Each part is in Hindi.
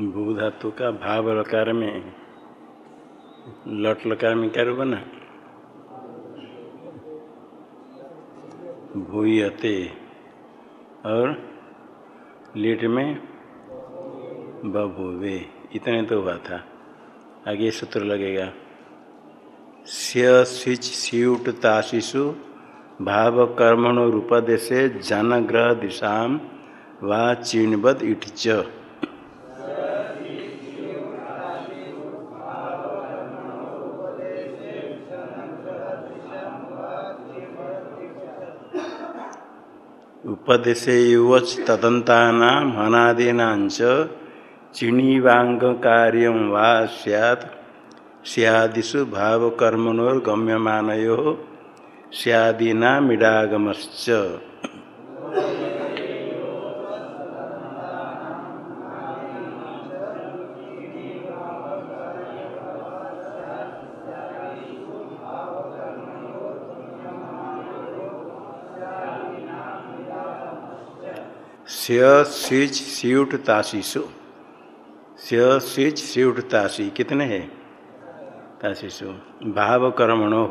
भू धातु का भाव लकार में, लट लकार में क्या रूप ना भूयते। और लीट में बभुवे। इतने तो हुआ था। आगे सूत्र लगेगा। स्य स्विच स्यूट ताशिषु भाव कर्मणो रूपदेशे जनग्रह दिशा वा चीणबद इट उपदेशे युवच तदंता हनादीना चिणीवांग कार्य सैद सियादिषु भावकर्मणोर्गम्यमानो सियादीना स्विच स्यूट ताशीसु स्विच स्यूट ताशी कितने हैं? ताशीसु भाव कर्मणो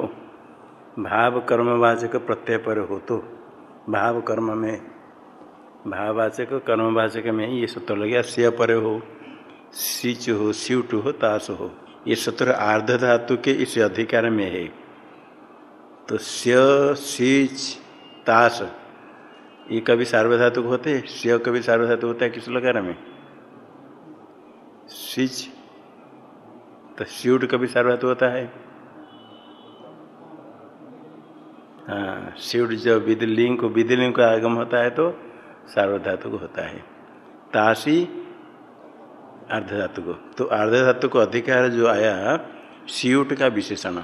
भाव प्रत्यय पर हो तो। भाव कर्म में, भाववाचक कर्मवाचक में ये सूत्र लग। गया स्य पर हो सिच हो, स्यूट हो ताश हो। ये सूत्र आर्ध धातु के इस अधिकार में है। तो स्य सिच ताश ये कभी सार्वधातुक होते स्य कभी सार्वधातुक होता है किस लकार में? स्विच। तो स्यूट कभी सार्वधातु होता है? हाँ स्यूट जब विधिलिंग को विधिलिंग का आगम होता है तो सार्वधातुक होता है। ताशी अर्धधातु को तो अर्धधातु को अधिकार जो आया स्यूट का विशेषण।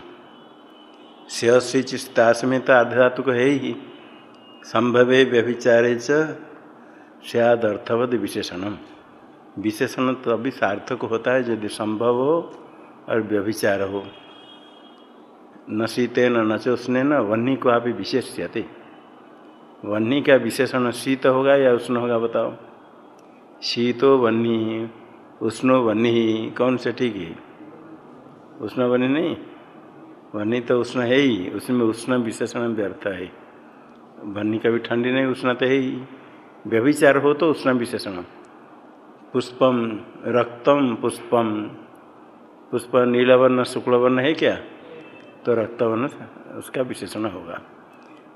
स्विच ताश में तो अर्धधातु को है ही। संभवे व्यभिचारे सद अर्थवद विशेषणम विशेषण तभी सार्थक होता है, यदि संभव हो और व्यभिचार हो। न शीते न नचोष्ण न वन्नी को आप विशेष्यते। वन्नी का विशेषण शीत होगा या उष्ण होगा, बताओ। शीतो वन्नी उष्णो वन्नी कौन से ठीक है? उष्ण वन्नी नहीं? वन्नी तो उष्ण है ही, उसमें उष्ण विशेषण व्यर्थ है। भन्नी कभी ठंडी नहीं उष्ण तो है ही। व्यभिचार हो तो उष्ण विशेषण पुष्पम रक्तम पुष्पम। पुष्प नीलवर्ण, शुक्लवर्ण है क्या? तो रक्तवर्ण उसका विशेषण होगा।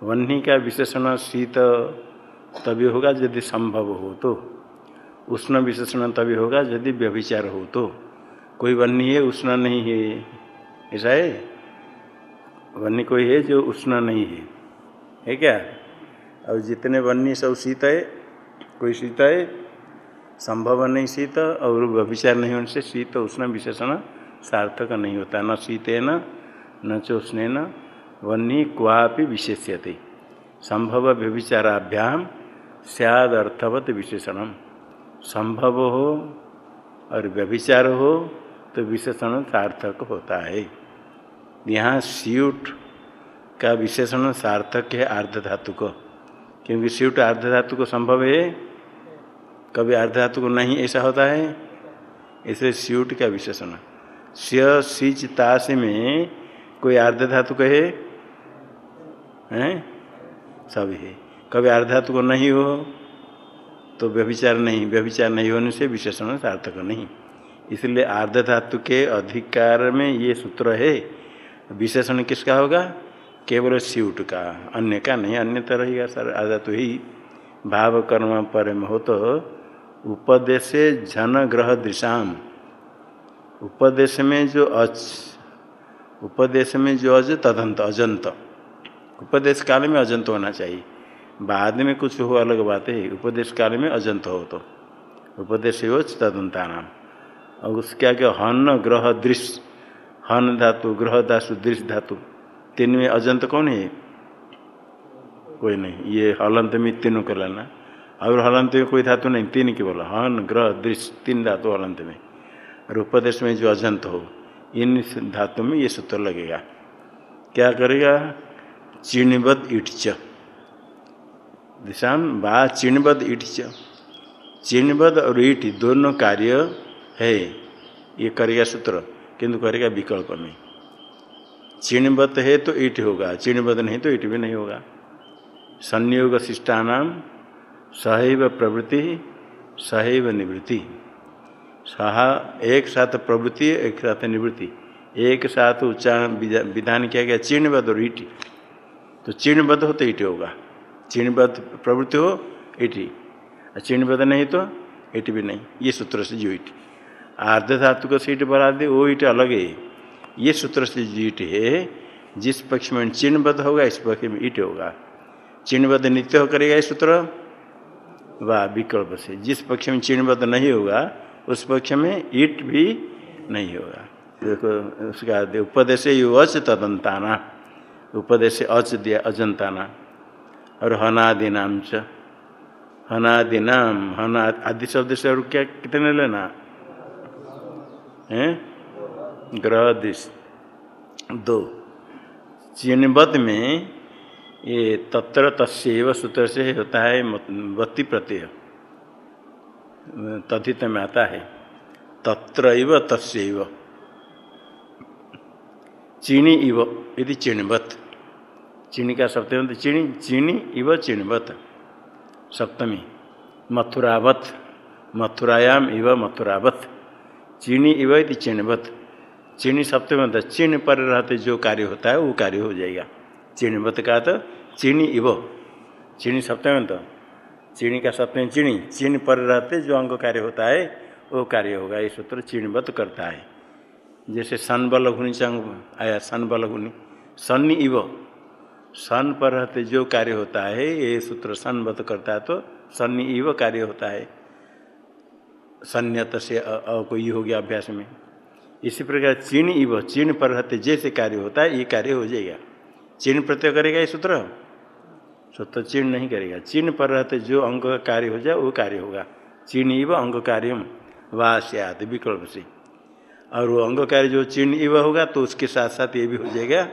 वन्नी का विशेषण शीत तभी होगा यदि संभव हो तो। उष्ण विशेषण तभी होगा यदि व्यभिचार हो तो। कोई वन्नी है उष्ण नहीं है। ऐसा है? वन्नी कोई है जो उष्ण नहीं है। है क्या? और जितने वन्य सब शीत है, कोई शीत है, संभव नहीं शीत और व्यभिचार नहीं होने से शीत उष्ण विशेषण सार्थक नहीं होता। न शीते न न चोष्ण न वन्य क्वापि विशेष्यते। संभव व्यभिचाराभ्याम सद अर्थवत विशेषण संभव हो और व्यभिचार हो तो विशेषण सार्थक होता है। यहाँ स्यूट का विशेषण सार्थक है आर्ध धातु को। क्योंकि स्यूट आर्ध धातु को संभव है, कभी आर्ध धातु को नहीं, ऐसा होता है। इसलिए स्यूट का विशेषण। स्य सिच, ताश में कोई आर्ध धातु है? हैं? सभी है। कभी आर्ध धातु को नहीं हो तो व्यभिचार नहीं। व्यभिचार नहीं होने से विशेषण सार्थक नहीं। इसलिए आर्ध धातु के अधिकार में ये सूत्र है। विशेषण किसका होगा? केवल स्यूट का, अन्य का नहीं, अन्य तो रहेगा सर आधा तो ही भाव कर्म पर हो तो उपदेश झन ग्रह दिशाम। उपदेश में जो अच, उपदेश में जो अज, तदंत, अजंत। उपदेश काल में अजंत होना चाहिए। बाद में कुछ हो, अलग बात है। उपदेश काल में अजंत हो तो। उपदेश हो तदंता नाम और उसके आगे हन ग्रह दृश्य, हन धातु, ग्रह धातु दृश्य धातु। तीन में अजंत कौन है? कोई नहीं, ये हलंत में तीनों को लेना। और हलंत में कोई धातु नहीं, तीन की बोला। हन, ग्रह दृश्य तीन धातु हलंत में। और उपदेश में जो अजंत हो, इन धातु में ये सूत्र लगेगा। क्या करेगा? चिणबद इटच दिशा बा चिणबद इटच चिणबद और ईट दोनों कार्य है। ये करेगा सूत्र, किंतु करेगा विकल्प में। चिणबद्ध है तो ईट होगा चिणबद्ध नहीं तो ईट भी नहीं होगा। संयोग शिष्टानाम, सहैव प्रवृत्ति, सहैव निवृत्ति। सहा, एक साथ प्रवृत्ति, एक साथ निवृत्ति। एक साथ उच्चारण विधान किया गया चिणबद्ध और ईटी। तो चिणबद्ध हो तो ईट होगा। चिणबद्ध प्रवृत्ति हो, ईटी। चिणबद्ध नहीं तो ईट भी नहीं। ये सूत्र से जो ईट। आर्ध धातु का सीट बढ़ा दे वो ईट अलग है। ये सूत्र से ईट है, जिस पक्ष में चिन्हबद्ध होगा, इस पक्ष में ईट होगा। चिन्हबद्ध नित्य हो करेगा इस सूत्र? व विकल्प से। जिस पक्ष में चिन्हबद्ध नहीं होगा, उस पक्ष में ईट भी नहीं होगा। देखो, उसका उपदेश अच तदंताना। उपदेश अच दिया, अजंताना। और हनादि नाम च। हनादि नाम हना आदि शब्द से और क्या कितने लेना? है? ग्रह दिश दो। चिन्हबद्ध में ये तत्र तस्व सूत्र से होता है वत्ती प्रत्यय। तथित में आता है। तत्र तस्व चीनी इव यदि चिणवत चीनी का सप्तमी चीनी चीनी इव चिणवत सप्तमी। मथुरावत। मथुरायाम इव मथुरावत। चीनी इव यदि चिणवत चीनी सप्तमी चिन्ह पर रहते जो कार्य होता है, वो कार्य हो जाएगा। चिणवत का तो चीनी इव। चीनी सप्तमी तो चीनी का सप्तमी चीनी चिन्ह पर रहते जो अंग कार्य होता है, वो कार्य होगा। ये सूत्र चिणवत करता है। जैसे सन बल घुनी चंग आया, सन बल घुनी सन्नी इव। सन पर रहते जो कार्य होता है, ये सूत्र सनबत करता है तो सन्नी इव कार्य होता है। सन्यत से कोई हो गया अभ्यास में। इसी प्रकार चिन्ह इव चिन्ह पर रहते जैसे कार्य होता है, ये कार्य हो जाएगा। चिन्ह प्रत्यय करेगा ये सूत्र? सूत्र चिन्ह नहीं करेगा। चिन्ह पर रहते जो अंग का कार्य हो जाए, वो कार्य होगा। चिन्ह इव अंग कार्यम वाह विकल्प से और वो अंग कार्य जो चिन्ह इव होगा तो उसके साथ साथ ये भी हो जाएगा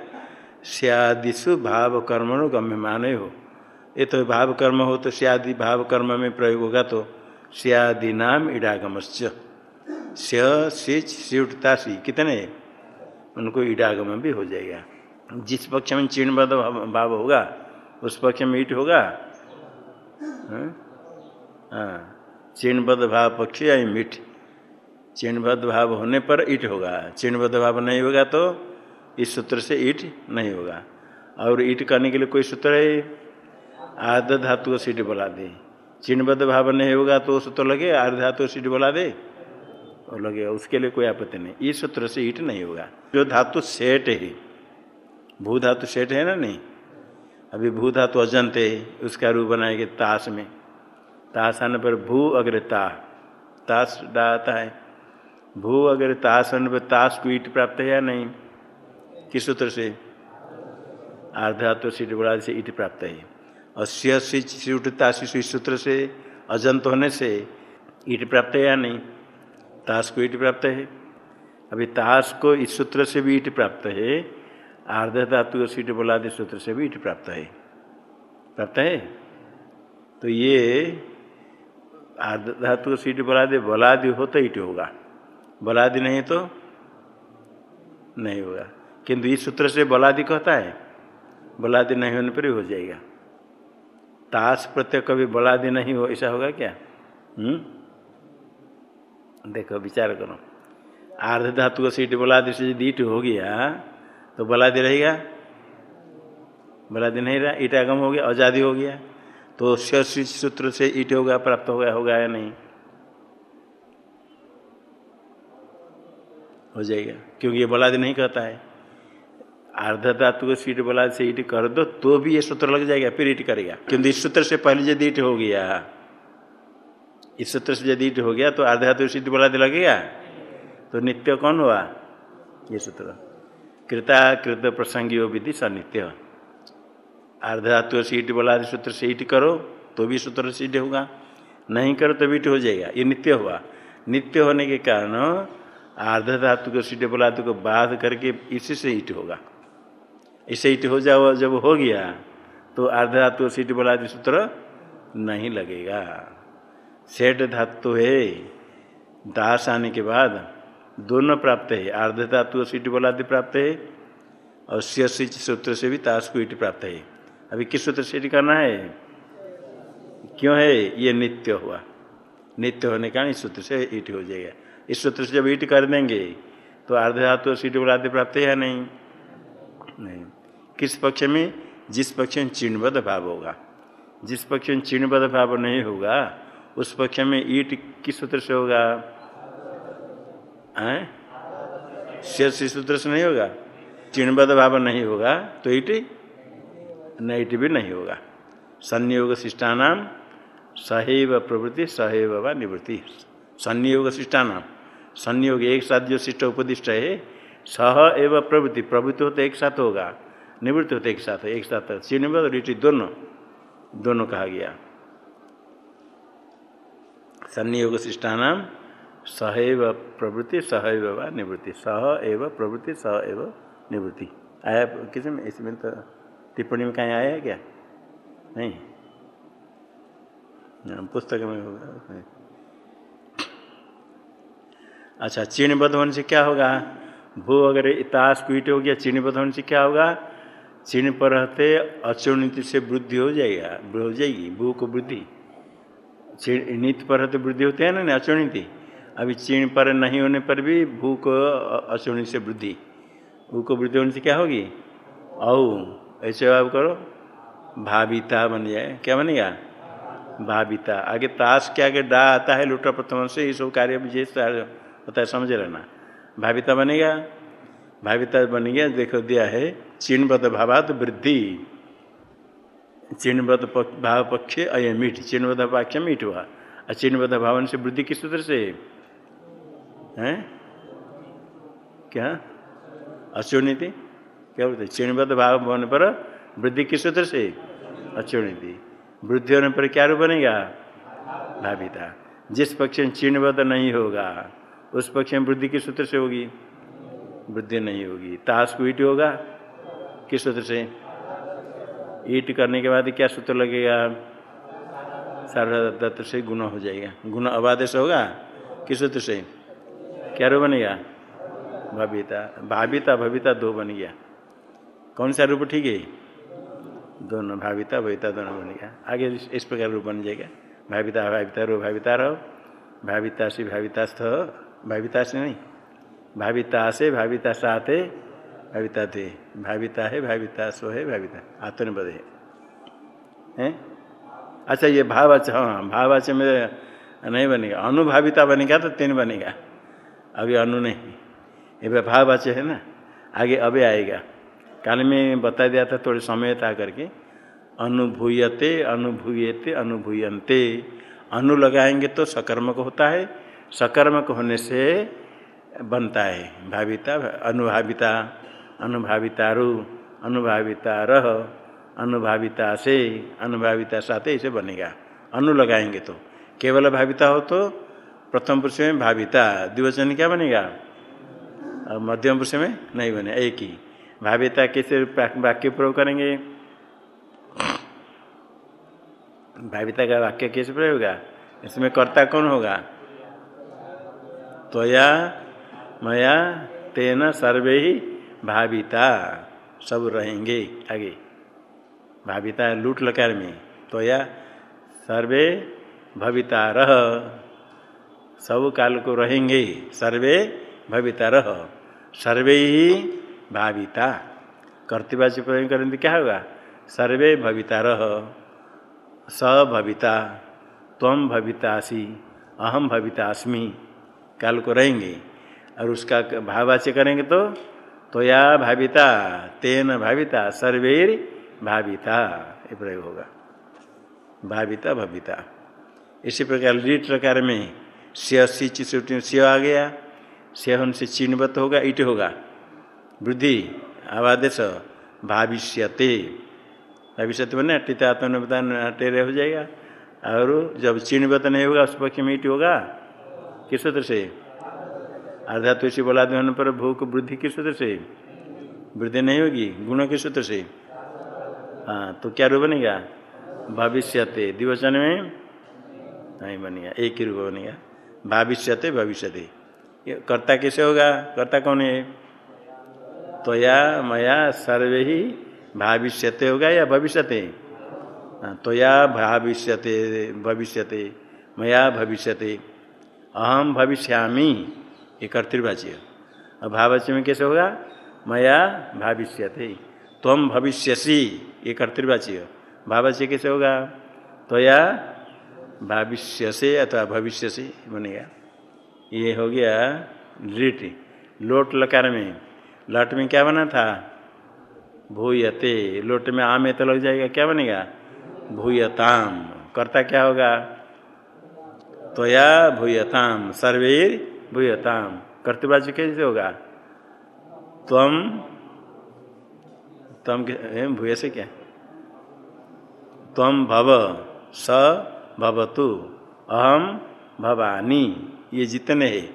सियादिशु भाव कर्मणु गम्य माने हो। ये तो भाव कर्म हो तो सियादि भाव कर्म में प्रयोग होगा तो सियादि नाम इडागमश्च। सिच सी कितने? उनको इडागम भी हो जाएगा। जिस पक्ष में चिन्हबद्ध भाव होगा, उस पक्ष में ईट होगा। हाँ? चिन्हबद्ध भाव पक्ष या मीठ चिन्हबद्ध भाव होने पर ईट होगा। चिन्हबद्ध भाव नहीं होगा तो इस सूत्र से ईट नहीं होगा। और ईट करने के लिए कोई सूत्र है? आध धातु सीट बोला दे। चिन्हबद्ध भाव नहीं होगा तो सूत्र लगे आर्ध धातु सीट बोला दे। लगेगा उसके लिए कोई आपत्ति नहीं। इस सूत्र से ईट नहीं होगा। जो धातु सेठ है, भू धातु सेठ है ना नहीं? अभी भू धातु अजंत है, उसका रूप बनाएँगे ताश में। ताश आने पर भू अग्र ताश डाता है। भू अगर ताश आने पर ताश को ईट प्राप्त है या नहीं? किस सूत्र से? आर्धात्व सीट बड़ा से ईट प्राप्त है। अस्य सीटता इस सूत्र से अजंत होने से ईट प्राप्त है या नहीं? ताश को ईट प्राप्त है। अभी ताश को इस सूत्र से भी ईट प्राप्त है। आर्ध धातु सीट बलादि सूत्र से भी ईट प्राप्त है। प्राप्त है? तो ये आर्ध धातु सीट बलादि बलादि हो तो ईट होगा। बलादि नहीं तो नहीं होगा। किंतु इस सूत्र से बलादि कहता है बलादि नहीं होने पर ही हो जाएगा। ताश प्रत्यय कभी बलादि नहीं हो, ऐसा होगा क्या? हम्म? देखो, विचार करो। आर्ध धातु का सीट बलादि से ईट हो गया तो बलादि रहेगा? बलादि नहीं रहा ईटागम हो गया आज़ादी हो गया। तो सूत्र से ईट होगा, प्राप्त हो गया होगा या नहीं? हो जाएगा, क्योंकि ये बलादि नहीं कहता है। अर्ध धातु को सीट बोला से ईट कर दो तो भी ये सूत्र लग जाएगा, फिर ईट करेगा। क्योंकि इस सूत्र से पहले यदि ईट हो गया इस सूत्र से यदि ईट हो गया तो धातु सीट बोला लगेगा तो नित्य कौन हुआ? ये सूत्र। कृता, कृत प्रसंगी हो विधि सनित्य अर्ध धातु सीट बोला सूत्र से ईट करो तो भी सूत्र सीट होगा। नहीं करो तो ईट हो जाएगा। ये नित्य हुआ। नित्य होने के कारण अर्ध धातु को सीटे बोला को बाध करके इसी से ईट होगा। इसे ईट हो जाओ, जब हो गया तो अर्ध धातु सीट बोला सूत्र नहीं लगेगा। सेठ धातु है। दास आने के बाद दोनों प्राप्त है। आर्ध धातु सीट बोलादि प्राप्त है। और सिच सूत्र से भी ताश को ईट प्राप्त है। अभी किस सूत्र से करना है? क्यों है? ये नित्य हुआ। नित्य होने का इस सूत्र से ईट हो जाएगा। इस सूत्र से जब ईट कर देंगे तो अर्ध धातु सीट बोलादि प्राप्त है या नहीं? नहीं। किस पक्ष में? जिस पक्ष में चिन्हबद्ध भाव होगा। जिस पक्ष में चिन्हबद्ध भाव नहीं होगा उस पक्ष में ईट किस सूत्र से होगा? शेष सूत्र से नहीं होगा? चिन्हबद्ध भाव नहीं होगा तो ईट न ईट भी नहीं होगा। संयोग शिष्टानाम सहैव प्रवृत्ति, सहैव व निवृत्ति। संयोग शिष्टानाम संयोग एक साथ जो शिष्ट उपदिष्ट है, सह एव प्रवृत्ति प्रवृत्ति होते एक साथ होगा, निवृत्ति होते एक साथ एक साथ। चिन्ह और रीति दोनों दोनों कहा गया। संयोग शिष्टानाम सहैव प्रवृत्ति, सहैव व निवृत्ति। सह एव प्रवृत्ति, सह एव निवृत्ति। आया किसी में इसमें तो टिप्पणी में कहीं आया है क्या? नहीं। पुस्तक में होगा अच्छा चिन्हबद्ध होने से क्या होगा? भू अगर इतास पीट हो गया चिन्हबद्ध होने से क्या होगा? चिन्ह पर रहते अचुनित से वृद्धि हो जाएगा, हो जाएगी, भू को वृद्धि। नित पर रहते वृद्धि होते हैं ना अचुनिति अभी चीण पर नहीं होने पर भी भू को अचुनित से वृद्धि। भू को वृद्धि होने से क्या होगी? औ, ऐसे आप करो। भाविता बन जाए। क्या बनेगा? भाविता। आगे ताश के आगे डा आता है लुटा प्रथम से, ये सब कार्य होता है, समझ रहना। भाविता बनेगा? भाविता बन गया, देखो दिया है चिन्हबद्ध भावात वृद्धि। चिन्हबद्ध भाव पक्ष अय मीठ। चिन्हबद्ध पक्ष मीठ हुआ चिन्हबद्ध भावन से वृद्धि किस सूत्र से? है? क्या? अचुनीति क्या बोलते चिन्हबद्ध भाव होने पर वृद्धि किस सूत्र से? अचुनीति वृद्धि होने पर क्या रूप बनेगा? भाविता। जिस पक्ष में चिन्हबद्ध नहीं होगा, उस पक्ष में वृद्धि किस सूत्र से होगी? वृद्धि नहीं होगी। ताश को ईट होगा? किस सूत्र से? ईट करने के बाद क्या सूत्र लगेगा? सार्वधातु से गुण हो जाएगा। गुण अबादेश होगा? किस सूत्र से? क्या रो बनेगा भाविता भाविता भविता दो बन गया। कौन सा रूप ठीक है? दोनों भाविता भविता दोनों बन गया। आगे इस प्रकार रूप बन जाएगा। भाविता भाविता रो भाविता रहो भाविता से भाविता स्थ भाविता से नहीं। भाविता से भाविता साथ भाविता थे भाविता है, भाविता सो है, भाविता आत्मनिपद है। हैं? अच्छा ये भावाच हाँ भावाच में नहीं बनेगा। अनुभाविता बनेगा तो तीन बनेगा। अभी अनु नहीं। ये भावाच है ना? आगे अभी आएगा। काल में बता दिया था थोड़े समय था करके। अनुभूयते अनुभूयते अनुभूयते अनु लगाएँगे तो सकर्मक होता है। सकर्मक होने से बनता है। भाविता, अनुभाविता। अनुभाविता रू अनुभाविता रह अनुभाविता से अनुभाविता साथ इसे बनेगा। अनु लगाएँगे तो। केवल भाविता हो तो प्रथम पुरुष में भाविता, द्विवचन क्या बनेगा? और मध्यम पुरुष में नहीं बने, एक ही। भाविता कैसे वाक्य प्रयोग करेंगे? भाविता का वाक्य कैसे प्रयोग होगा? इसमें कर्ता कौन होगा? त्वया, मया, तेना, सर्वे ही भाविता सब रहेंगे आगे। भाविता लूट लकार में। तो या सर्वे भविता रह सब काल को रहेंगे। सर्वे भविता रह सर्वे ही भाविता। कर्तव्य प्रयोग करेंगे, क्या होगा? सर्वे भविता रह स भविता तम भवितासी अहम भवितास्मी। काल को रहेंगे। और उसका भाववाच्य करेंगे तो तो भाविता, तेन भाविता, सर्वेर भाविता, ये प्रयोग होगा। भाविता, भविता। इसी प्रकार लीट प्रकार में से सी आ गया। से से चिन्हवत होगा ईट होगा। वृद्धि आवादेश, भाविष्यते। भविष्यते बने, टीता आत्मनिपदान टेरे हो जाएगा। और जब चिन्हवत नहीं होगा, उस पक्ष में ईट होगा, किस सूत्र से? आधा तो इसी बोला होने पर भूख वृद्धि के सूत्र से? वृद्धि नहीं होगी, गुणों के सूत्र से? हाँ तो क्या रूप बनेगा? भविष्य दिवचन में? नहीं बनेगा, एक ही रूप बनेगा। भाविष्यते, भविष्यते। कर्ता कैसे होगा? कर्ता कौन है? त्वया, मया, सर्वे ही भाविष्यते होगा या भविष्यते? त्वया, भाविष्यते, भविष्यते, मया, भविष्यते। अहम भविष्यामी। ये कर्तृवाच्य और भावच्य में कैसे होगा? मया भाविष्यते। तम भविष्यसी, ये कर्तृवाच्य भावच्य कैसे होगा? त्वया भविष्य से अथवा भविष्य से बनेगा। ये हो गया लिट। लोट लकार में। लट में क्या बना था? भूयते। लोट में आम तो लग जाएगा, क्या बनेगा? भूयताम। करता क्या होगा? त्वया भूयताम। सर्वेर भूयताम कर्तव्य कैसे होगा? तम तम भूय से क्या? तम भव, स भवतु अहम भवानी, ये जितने हैं।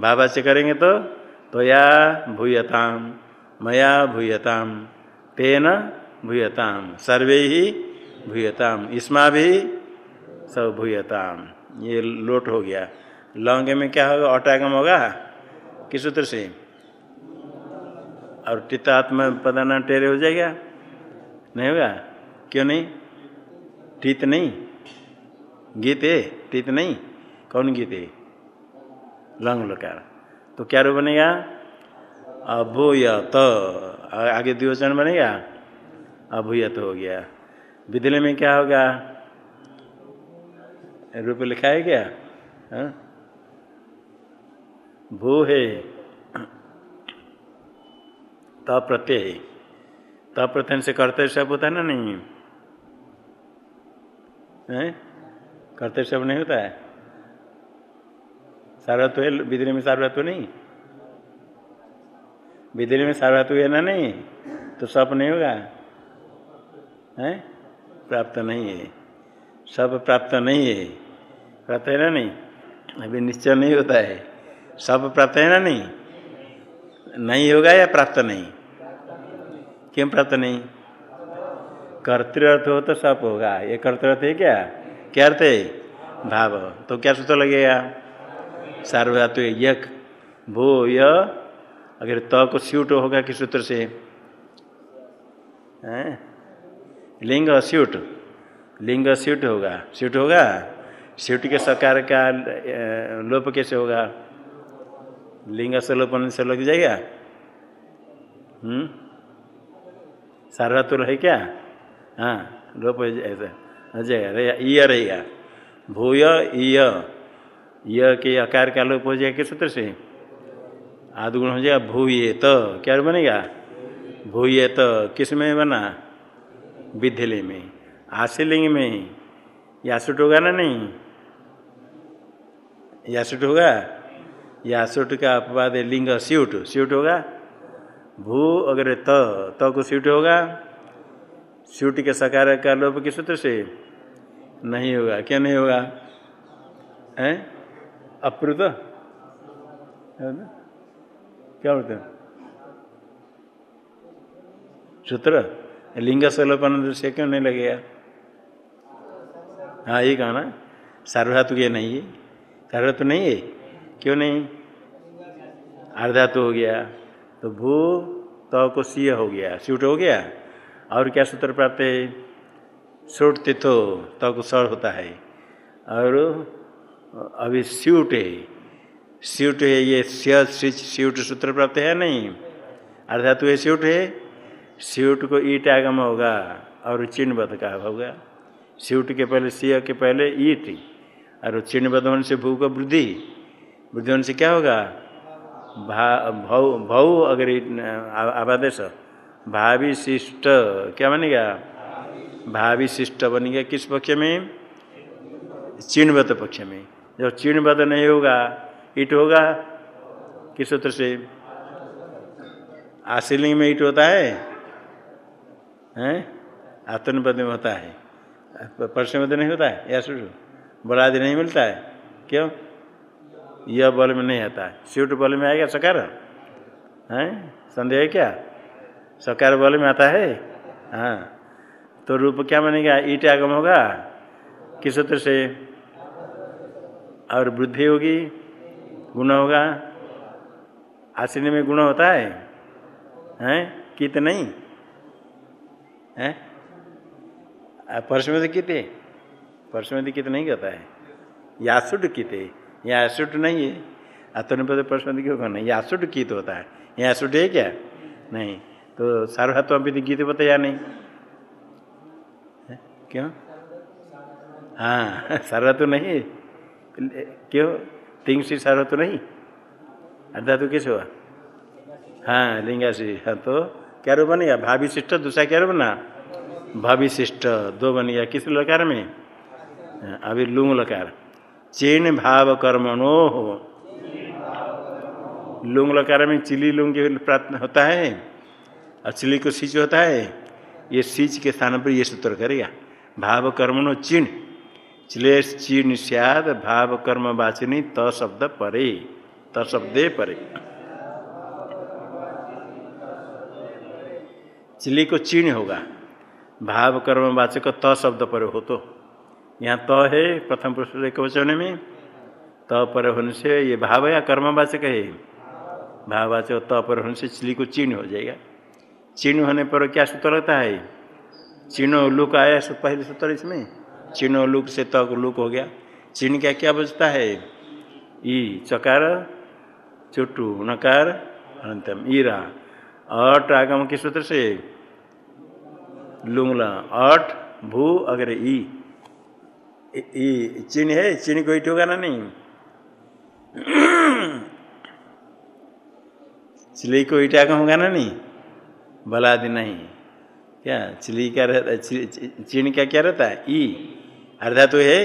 बाबा से करेंगे तो त्वया भूयताम मया भूयताम तेन भूयताम सर्वे ही भूयताम इसमा भी सब भूयताम ये लोट हो गया। लौंगे में क्या होगा? अटागम होगा? किस सूत्र से? और टितात्म पदाना टेरे हो जाएगा? नहीं होगा? क्यों नहीं? टीत नहीं? गीत है? टीत नहीं? कौन गीत है? लंग लकार। तो क्या रूप बनेगा? अभूयत। आगे द्विवचन बनेगा? अभूयत हो गया। विद्यालय में क्या होगा? रूप लिखा है क्या? हाँ? भू है। त प्रत्यय है से कर्तव्य सब होता है ना नहीं? कर्तव्य सब नहीं होता है? सार्वत्व है विद्रोह में सार्वत्व नहीं? विद्रोह में सार्वत्व है ना नहीं? तो सब नहीं होगा। है? प्राप्त नहीं है। सब प्राप्त नहीं है। प्राप्त है ना नहीं? अभी निश्चय नहीं होता है। सब प्राप्त है ना नहीं? नहीं होगा या प्राप्त नहीं? क्यों प्राप्त नहीं? कर्तृर्थ हो तो सब होगा। ये कर्तृर्थ है क्या? क्या अर्थ है? भाव। तो क्या सूत्र लगेगा? सार्वधातु यक। भो य। अगर त को स्यूट होगा किस सूत्र से? लिंग स्यूट लिंग स्यूट होगा। स्यूट होगा? स्यूट के सकार का लोप कैसे होगा? लिंग से लोपन से लग जाएगा हम्म? सार्वधातु है क्या? हाँ लोप ऐसा। हो जाएगा ईय रहेगा भूय यह के आकार का लोप हो जाएगा किस सूत्र से? आदगुण हो जाएगा भूये तो क्या बनेगा? भूये तो किसमें बना? विधिले में। आशीलिंग में। यासुट होगा ना नहीं? यासुट होगा? यासुट का अपवाद है, लिंग स्यूट स्यूट होगा? भू अगर त तो को स्यूट होगा? स्यूट के सकार का लोप किस सूत्र से नहीं होगा। क्या नहीं होगा? है? अप्रुत क्या बोलते हैं? सूत्र। लिंग सलोपन से क्यों नहीं लगेगा? हाँ ये कहा ना, सार्वधातु ये नहीं है। सार्वधातु नहीं है? क्यों नहीं? अर्धातु हो गया तो भू तो को सीय हो गया, स्यूट हो गया। और क्या सूत्र प्राप्त है? सूट तिथो तो को सर होता है। और अभी स्यूट है। स्यूट है, ये स्यूट सूत्र प्राप्त है नहीं? अर्थात ये स्यूट है। स्यूट को ईट आगम होगा और चिन्हबद्ध का होगा। स्यूट के पहले, सिय के पहले ईट, और चिन्हबद्ध होने से भू को वृद्धि। वृद्धि होने से क्या होगा? भा, भौ भौ अगर, आवादेश। भावी शिष्ट क्या बनेगा भावी शिष्ट बनेगा किस पक्ष में? चिन्हबद्ध पक्ष में। जब चिन्हबद्ध नहीं होगा, ईट होगा? किस सूत्र से? आशीलिंग में ईट होता है? हैं? आत्मपद में होता है। परसमद नहीं होता है? या बल आदि नहीं मिलता है? क्यों? यह बल में नहीं आता स्यूट बल में आएगा, सकार? हैं? संदेह है क्या? सकार बल में आता है? हाँ। तो रूप क्या बनेगा? ईट आगम होगा? किस सूत्र से? और वृद्धि होगी? गुण होगा? आश्रय में गुण होता है? हैं? कित नहीं? है? परसमें किते? परसमें कित नहीं कहता है। यासुट किते? यासुट नहीं है। आत्मनिपद परसमें क्यों कहना यासुट कित होता है। यासुट है क्या? नहीं। तो सार्वधात्म गीत बताया नहीं? क्यों? हाँ सार्वधातु नहीं क्यों? तिंग से सार्वधातु नहीं? अर्धातु कैसे हुआ? हाँ लिंगा से हाँ तो क्या रूप बनेगा भाभी शिष्ट, दूसरा क्या रूप बना? भाभी शिष्ट, दो बन गया। किस लकार में? अभी लुंग लकार। चीन भाव कर्मणो हो। लुंग लकार में चिली लुंग प्राप्त होता है, और चिली को सिंच होता है, ये सिंच के स्थान पर ये सूत्र करेगा। भाव कर्मणो चिन्ह चिलेश चिन्ह सियाद भाव कर्म वाचिनी, त शब्द परे, त शब्दे परे। चिली को चिन्ह होगा। भाव कर्म वाचक त शब्द पर हो तो यहाँ त तो है, प्रथम पुरुष एक वचन में। त तो पर होने से ये भाव या कर्मवाचक है भाववाचक त पर होने से चिली को चिन्ह हो जाएगा। चिन्ह होने पर क्या सूत्र लगता है? चिन्ह लुक आया पहले सूत्र इसमें। चिन्ह लुक से तक लुक हो गया। चिन्ह क्या क्या बचता है? ई, चकार चुटू नकार अनंतम, ईरा। अट आगम के सूत्र से। लुंगला, अट, भू, अगर, ई। ई चिन्ह है चिन्ह को इट होगा ना नहीं। चिली को ईटा का होगा ना नहीं बलादि नहीं। क्या, चिली क्या रहता है चिन्ह क्या क्या रहता है? ई, अर्धा तो है।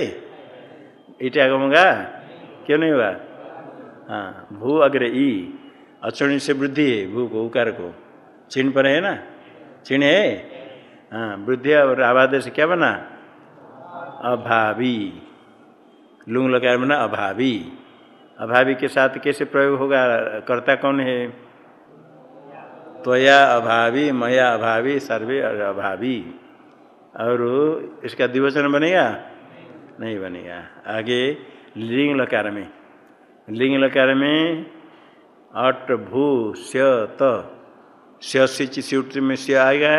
ईटा का होगा? क्यों नहीं होगा? हाँ भू अग्र ई अक्षण से वृद्धि है, भू को, उकार को। चिन्ह पर है ना? चिन्ह है? हाँ वृद्धि और आबाद से क्या बना? अभावी लुंग लगा बना अभावी अभावी के साथ कैसे प्रयोग होगा कर्ता कौन है त्वया अभावी मया अभावी सर्वे अभावी और इसका द्विवचन बनेगा नहीं बनेगा आगे लिंग लकार में लिंग लकार में अट भू स्य त स्यूट में स्य आएगा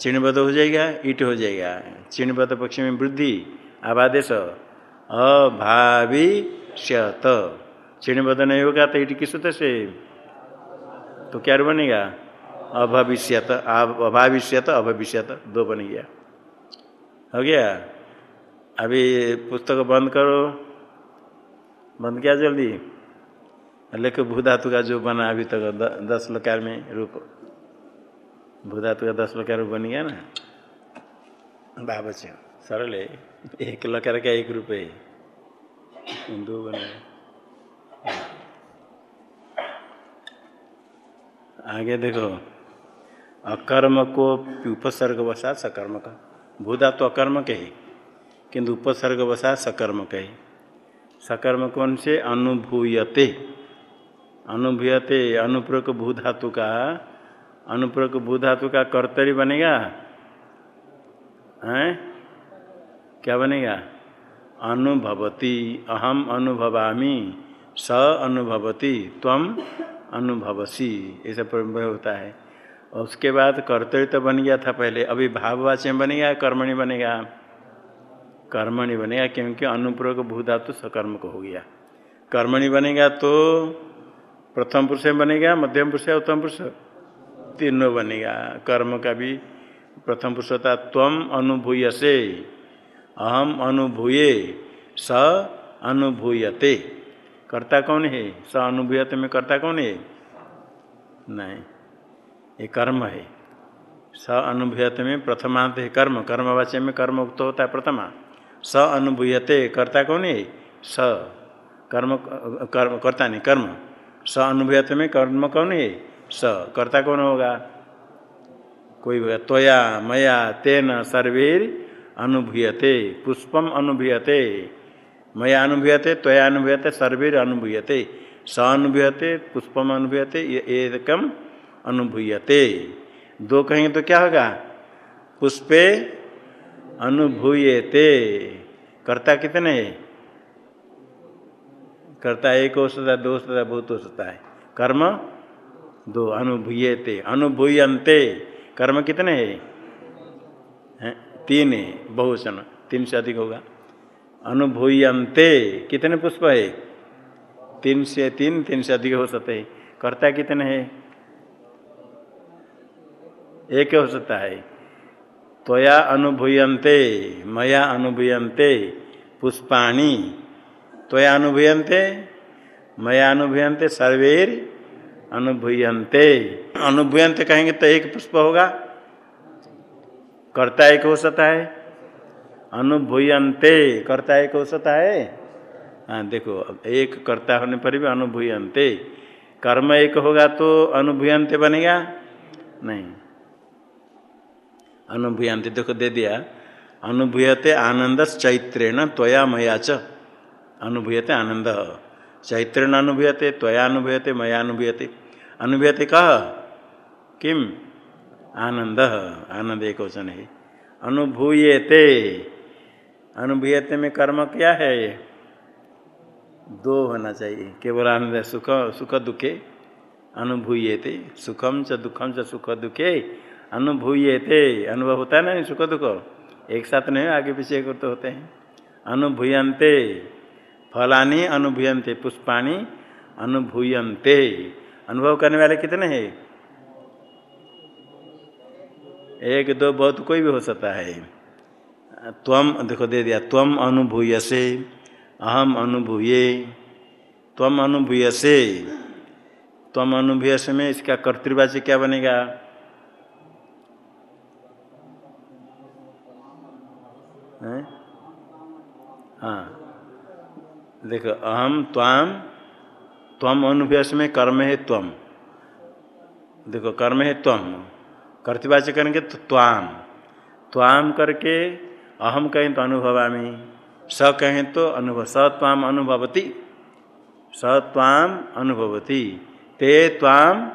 चिन्हबद्ध हो जाएगा, ईट हो जाएगा। चिन्हबद्ध पक्ष में वृद्धि, आबादेश अभावी श्यत चिन्हबद्ध नहीं होगा तो ईट किस सूत्र से? तो क्या बनेगा? अभविष्यत अभाविष्यत, अभविष्यत, दो बन गया। हो गया? अभी पुस्तक बंद करो। बंद किया जल्दी? लेख भूधातु का जो बना अभी तक दस लकार में रूप भूधातु का दस लकार बन गया ना? बाबच सरल है। एक लकार का एक रुपये। दो बने आगे देखो। अकर्म को उपसर्ग वसा सकर्म का। भूधा तो अकर्म के ही किंतु उपसर्ग वसा सकर्म के ही। सकर्म कौन से? अनुभूयते। अनुभूयते अनुपूरक भूधातु का अनुपूरक भूधातु का कर्तरी बनेगा? हैं? क्या बनेगा? अनुभवती, अहम अनुभवामी, स अनुभवती तम अनुभवसी, ऐसा प्रयोग होता है। और उसके बाद कर्तव्य तो बन गया था पहले, अभी भाववाच्य बनेगा, कर्मणि बनेगा? कर्मणि बनेगा, क्योंकि अनुपूर्वक भूधातु सकर्म को हो गया। कर्मणि बनेगा तो प्रथम पुरुष बनेगा, मध्यम पुरुष या उत्तम पुरुष? तीनों बनेगा। कर्म का भी प्रथम पुरुष होता तम अनुभूय से अहम अनुभूये, स अनुभूयते। कर्ता कौन है? स अनुभूयते में कर्ता कौन है? नहीं, ये कर्म है। स अनुभूयते में प्रथमांत है कर्म। कर्मवाच्य में कर्म उक्त होता है प्रथमा। स अनुभूयते, कर्ता कौन है? स। कर्म कर्म, कर्ता नहीं, कर्म। स अनुभूयते में कर्म कौन है? स, कर्ता कौन होगा? कोई होगा, त्वया, मया, तेन सर्वेर अनुभूयते, पुष्पम अनुभूयते। मया अनुभूयते, त्वया अनुभूयते, सर्वेर अनुभूयते। स अनुभूयते, पुष्पम अनुभूयते एकम अनुभूयते। दो कहेंगे तो क्या होगा? पुष्पे अनुभूयते। कर्ता कितने है? करता एक हो सकता है, दो हो सकता है, बहुत हो सकता है। कर्म दो अनुभूयते। अनुभूयते कर्म कितने है, है? तीन है। बहुवचन। तीन से अधिक होगा। अनुभूयते कितने पुष्प है? तीन से तीन तीन से अधिक हो सकते हैं। कर्ता कितने है? एक हो सकता है। त्वया अनुभूयते मया अनुभूयते पुष्पाणी। त्वया अनुभूयते मया अनुभूयते सर्वेर अनुभूयते अनुभूयते कहेंगे तो एक पुष्प होगा। कर्ता एक हो सकता है। अनुभूयते कर्ता एक हो सकता है। हाँ देखो एक कर्ता होने पर भी अनुभूयते कर्म एक होगा तो अनुभूयते बनेगा? नहीं। अनुभूयते देखो, दे दिया। अनुभूयते आनंद चैत्रेण त्वया मया च। अनुभूयते आनंद। अनुभूयते त्वया अनुभूयते मया अनुभूयते अनुभूयते कह किम? आनंद आनंद एक वचन है। अनुभूयते। अनुभूयते में कर्म क्या है? दो होना चाहिए। केवल आनंद सुख सुख दुखे। अनुभूयते, सुखम च दुखम च सुख दुखे। अनुभूयते। अनुभव होता है ना, सुख दुख? एक साथ नहीं, आगे पीछे करते तो होते हैं। अनुभूयते फलानी अनुभूयते पुष्पाणी अनुभूयते अनुभव करने वाले कितने हैं? एक, दो, बहुत कोई भी हो सकता है। त्वम, देखो दे दिया, त्वम अनुभूय से अहम अनुभूये। त्वम अनुभूय से त्वम अनुभूय से में इसका कर्तृवाची क्या बनेगा? हाँ। देखो, अहम त्वाम, त्वम अनुभ्यास में कर्म है त्वम। देखो, कर्म है त्वम। कर्तवाच्य करेंगे तो त्वाम। त्वाम करके अहम कहें तो अनुभवामी, स कहें तो अनुभव, स ताम अनुभवती, स ताम अनुभवती, ते ताम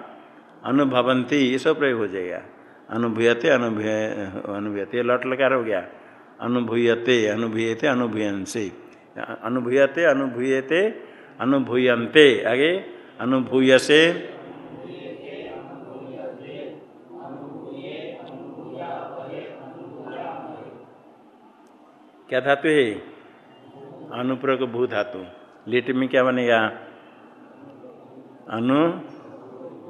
अनुभवंती ये सब प्रयोग हो जाएगा। अनुभूयते, अनुभूय, अनुभूयते, लट लकार हो गया। अनुभूयते अनुभूयते अनुभूयंसे अनुभूयते अनुभूयते अनुभूयते आगे, अनुभूयसे। क्या धातु है? अनुप्रयोग भू धातु लिट में क्या बनेगा? अनु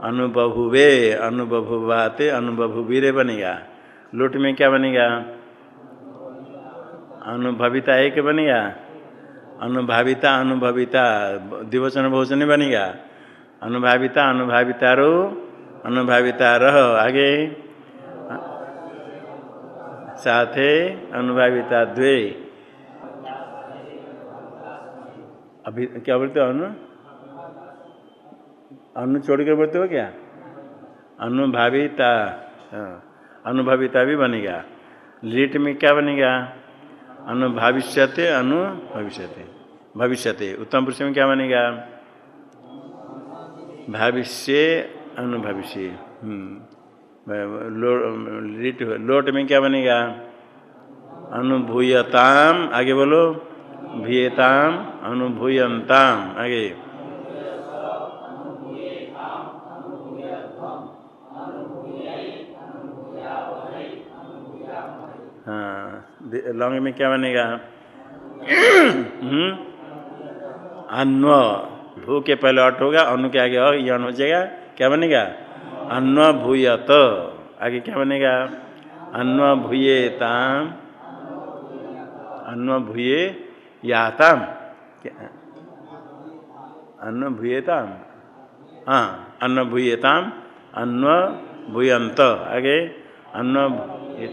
अनुबहुवे अनुबभुवाते अनुबभुवीरे बनेगा। लुट में क्या बनेगा? अनुभविता एक बनेगा। अनुभाविता अनुभविता दिवचन बहुचन बनेगा अनुभाविता अनुभाविता रो अनुभाविता रह आगे। साथे अनुभाविता द्वे। अभी क्या बोलते हो अनु? अनु छोड़ कर बोलते हो क्या? अनुभाविता हाँ, अनुभविता भी बनेगा लीट में क्या बनेगा अनुभाविष्यते अनुभविष्यते। भविष्यते। उत्तम पुरुष में क्या बनेगा? भविष्य अनुभविष्य लीट लोट में क्या बनेगा? अनुभूयताम। आगे बोलो। भीयताम अनुभूयताम आगे। हाँ। लॉन्ग में क्या बनेगा? हम्म? अन्व। भू के पहले अट होगा अनु के आगे यन हो जाएगा। क्या बनेगा? अन्व भूयत। आगे क्या बनेगा? अन्व भूयेताम। अन्व भूये याताम अन्न भूयताम। हाँ अन्न भूयताम। अन्न भूयंत आगे अन्न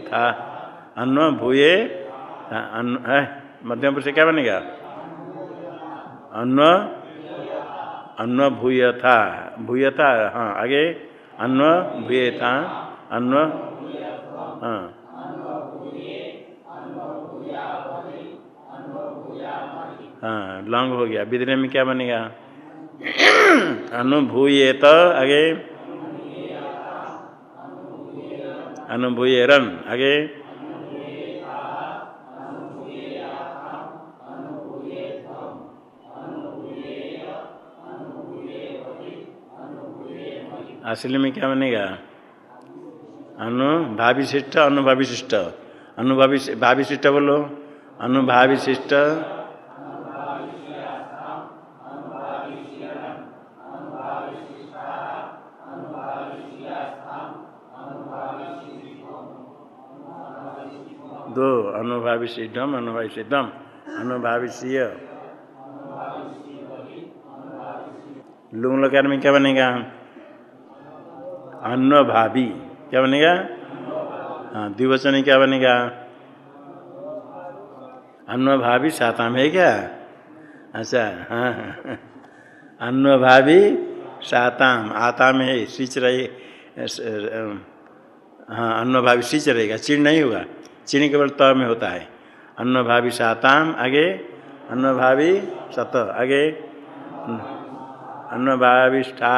था अन्न भूये मध्यम पुरुष क्या बनेगा? अन्न अन्न भूयथा भूयथा हाँ आगे, अन्न भूयता, अन्न हाँ। हाँ लॉन्ग हो गया। विद्रे में क्या बनेगा? अनुभूयेत, आगे। अनुभूय रन आगे। असली में क्या बनेगा अनुभाविशिष्ट अनुभाविशिष्ट अनुभावी भाविशिष्ट बोलो अनुभाविशिष्ट दो अनुभावी सिद्धम अनुभावी सिद्धम अनुभाविशीय लुंग लकार में क्या बनेगा अन्वभावी। क्या बनेगा? हाँ द्विवचन क्या बनेगा? अन्वभावी साताम है क्या? अच्छा हाँ हाँ अन्वभावी साताम, आताम है, सिंच रहे हाँ अन्वभावी सिंच रहेगा चिड़ नहीं होगा, चिनी केवल त में होता है। अन्नभावी साताम, आगे अन्नभावी सत, आगे अन्नभाविष्ठा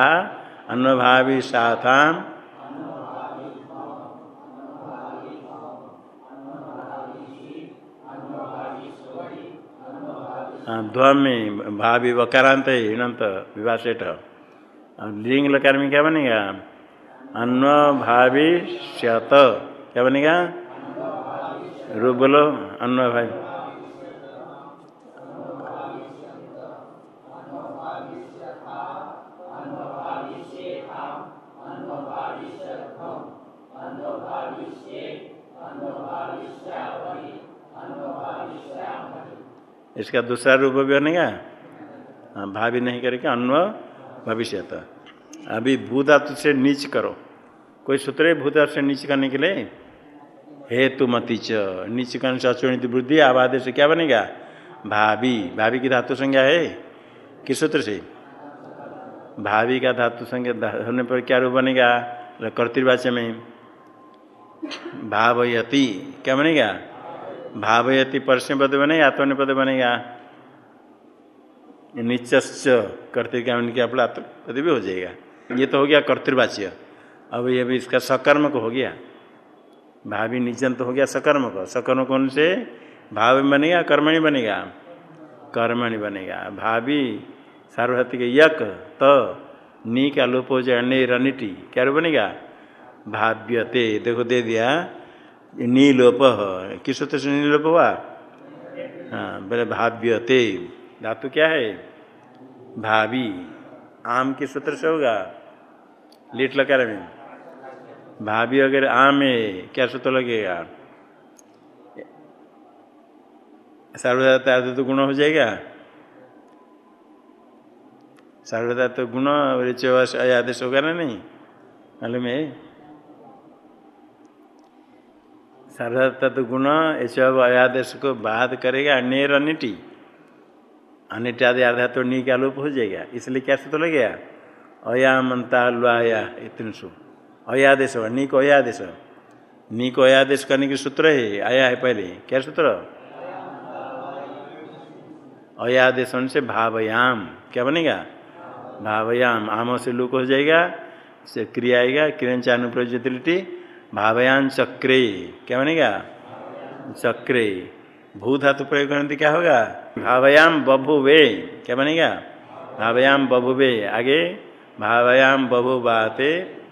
अन्नभावी साताम ध्वम, भावी वकारांत है हिणंत विवासेठ लिंग लकार में क्या बनेगा? अन्न भावी श्यत क्या बनेगा? रूप बोलो भाई इसका दूसरा रूप भी बनेगा? हाँ भाभी नहीं करके अन्व भविष्य अभी भूधातु से नीच करो। कोई सूत्र है भूधातु से नीच करने के लिए? हेतु मती च। नीच कर्ण से अचुणित वृद्धि आबाद से क्या बनेगा? भाभी भाभी की धातु संज्ञा है? किस सूत्र से? भाभी का धातु संज्ञा होने पर क्या रूप बनेगा? कर्तृवाच्य में। भावयति। क्या बनेगा? भावयति परस्म पद बनेगा आत्मनि पद बनेगा निचश्च कर्तृका क्या पद भी हो जाएगा। ये तो हो गया कर्तृवाच्य। अब ये भी इसका सकर्म को हो गया। भावी निजंत हो गया सकर्म को। सकर्म कौन से? भाव बनेगा, कर्मणि बनेगा। कर्मणि बनेगा। भावी सार्वधातिक यक, त, नी का लोप हो जाए रनिटी क्या बनेगा? भाव्यते। देखो दे दिया। नीलोप। किस सूत्र से नीलोप हुआ हाँ बोले भाव्यते। धातु क्या है? भावी। आम किस सूत्र से होगा? लीट लकार में भाभी अगर आम है, क्या सूत्र लगेगा? सार्वधात तो गुण हो जाएगा। सार्वधात गुण और आदेश होगा ना नहीं? मालूम है? सार्वधाता तो गुण एच अयादेश को बात करेगा अन्य अनिटी। अनिट आदि आधा तो नी का लोप हो जाएगा, इसलिए क्या सूत्र लगेगा अयामंता लुआया इतने सु। अयादेश, नी को अयादेश। नी को अयादेश करने के सूत्र है, आया है पहले। क्या सूत्र? अयादेश से भावयाम। क्या बनेगा? भावयाम। आम से लुक हो जाएगा, से क्रिया आएगा क्रियंच अनुप्रजिति भावयान चक्रे। क्या बनेगा? चक्रे। भू धातु प्रयोग करने क्या होगा? भावयाम बभुवे। क्या बनेगा? भावयाम बभुवे। आगे भावयाम बभु बाते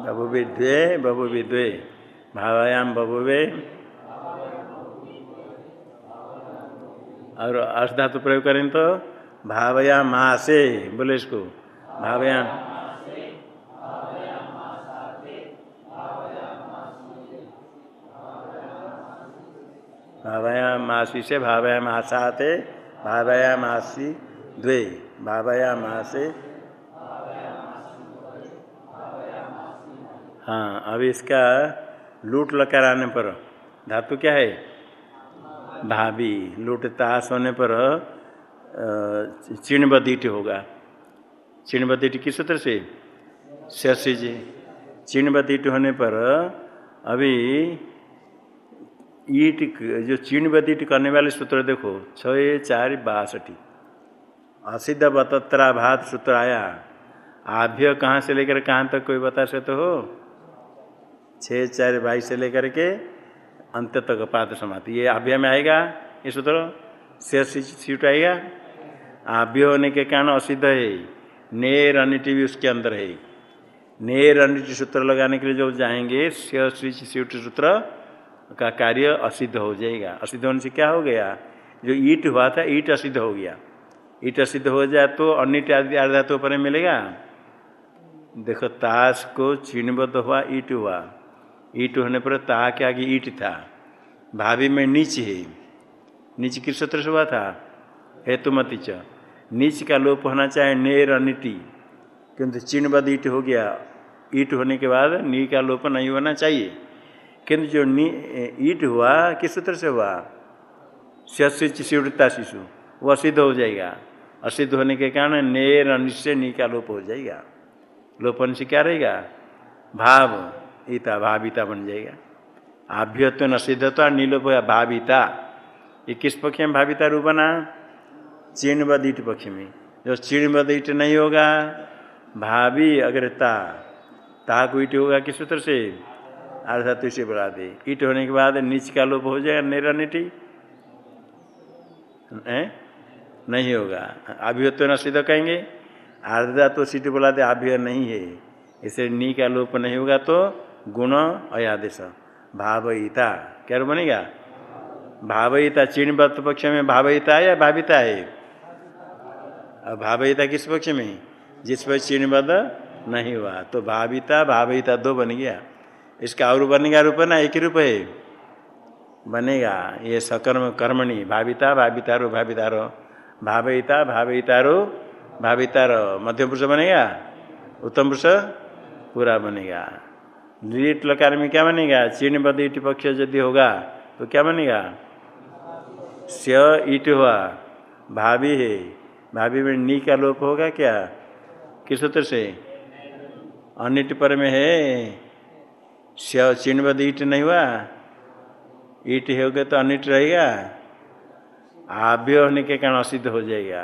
बभुवे द्वे बभुवे द्वे भावयाम बभुवे। और अर्थ धातु प्रयोग करें तो भावया मासे, बोले इसको। भावया भावयाम मासी से भावयाम आसाते भावयाम आसी द्वे भावयाम आसे हाँ अब इसका लूट लकार आने पर। धातु क्या है? भाभी लूट ताश होने पर चिणबदीट होगा। चिणबदीट किस सूत्र से? शशि जी। चिणबदीट होने पर, अभी ईट जो चिणबदीट करने वाले सूत्र देखो छः चार, बासठ। असिद्ध बतत्रा भात सूत्र आया। आभ्य कहाँ से लेकर कहाँ तक कोई बता सकते हो? छः चार, बाईस से लेकर के अंत तक पाद समाप्ति ये आभ्य में आएगा? ये सूत्र? शेष सीट आएगा? आभ्य होने के कारण असिद्ध है। नेर अनिटी भी उसके अंदर है। नेर अनिटी सूत्र लगाने के लिए जो जाएँगे, शेष सीट सूत्र का कार्य असिद्ध हो जाएगा। असिद्ध होने से क्या हो गया? जो ईट हुआ था, ईट असिद्ध हो गया। ईट असिद्ध हो जाए तो अनिट आदि आधातु पर मिलेगा? देखो, ताश को चिन्हबद्ध हुआ, ईट हुआ। ईट होने पर ता के आगे ईट था। भाभी में नीच है। नीच किस सूत्र से हुआ था? हेतुमती च। नीच का लोप होना चाहे नेर अनिटी किंतु चिन्हबद्ध ईट हो गया। ईट होने के बाद नी का लोप नहीं होना चाहिए। किंतु जो नी, ईट हुआ, किस सूत्र से हुआ? शिवृत्ता शिशु। वो असिद्ध हो जाएगा। असिद्ध होने के कारण नेर अनिश्चय नी का लोप हो जाएगा। लोपन से क्या रहेगा? भाव। ईता भाविता बन जाएगा। आभ्यत्व न सिद्धत्व नीलोप भाविता। ये किस पक्ष में भाविता रूप बना? पक्ष में। जो चीणबद ईट नहीं होगा, भावी अगर ता ता को ईट होगा किस सूत्र से? अर्थात इसे बढ़ा दे। ईट होने के बाद नीच का लोप हो जाएगा, नेरा निटी। नहीं होगा। अभियत्व न सिद्ध कहेंगे। आर्धा तो सीट बोला दे आभ्य नहीं है। इसे नी का लोप नहीं होगा तो गुण अयादेश। भावयिता। क्या बनेगा? भावयिता चिणबद्ध पक्ष में भावयिता है या भाविता है? अब भावयिता किस पक्ष में? जिस पर चिणबद्ध नहीं हुआ। तो भाविता, भावयिता दो बन गया। इसका और बनेगा? रूप ना, एक ही रूप है? बनेगा। ये सकर्म, कर्मणि। भाविता भावितारो भावितारो भावयिता भावयितारो भावितारो मध्यम पुरुष बनेगा? उत्तम पुरुष पूरा बनेगा। लीट लकार में क्या बनेगा? चीन बद ईट पक्ष यदि होगा तो क्या बनेगा? स्य ईट हुआ। भाभी है। भाभी में नी का लोप होगा क्या? किस सूत्र से? अनिट पर में है। स्य चिन्ह बद ईट नहीं हुआ। ईट हो होगा तो अनिट रहेगा। आभ्य होने के कारण असिद्ध हो जाएगा।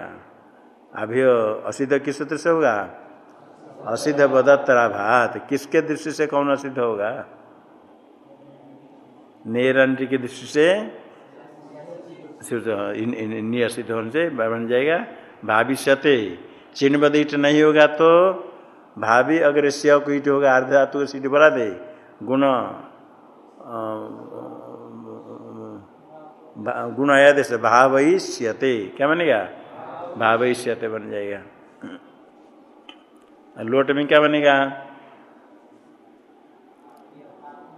आभ्य असिद्ध किस सूत्र से होगा? असिद्ध बदत्तराभात किसके दृष्टि से कौन असिद्ध होगा? नेरंट की दृष्टि से असिद्ध होने से बन जाएगा। भाविष्यते। चिन्ह बद ईट नहीं होगा तो भाभी अगर स्व को ईट होगा। अर्ध धातु सीट बढ़ा दे। गुण गुण आयादेश भावयिष्यते। क्या बनेगा? भावयिष्यते बन जाएगा। लोट में क्या बनेगा?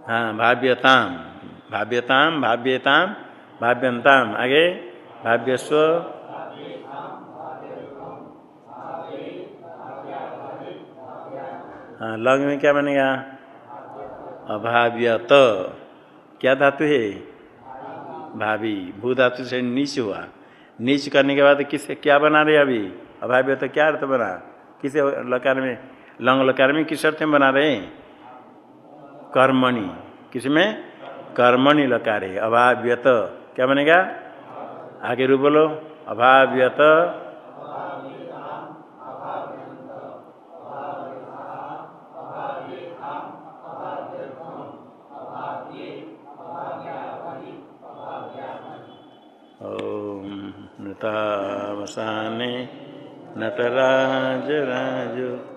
हाँ भाव्यताम। भाव्यताम भाव्यताम भाव्यंताम आगे, भाव्यस्व। हाँ लंग में क्या बनेगा? अभाव्यत। क्या धातु है? भाभी भू धातु से नीच हुआ। नीच करने के बाद किस क्या बना रहे अभी? अभाव्य तो क्या अर्थ बना? किसे लकार में लंग लकार में किस अर्थ में बना रहे कर्मणि। किसमें कर्मणि लकार। है अभाव्यत। क्या बनेगा? आगे रू बोलो। अभाव्यत। नृतावसाने। नटराज राजो।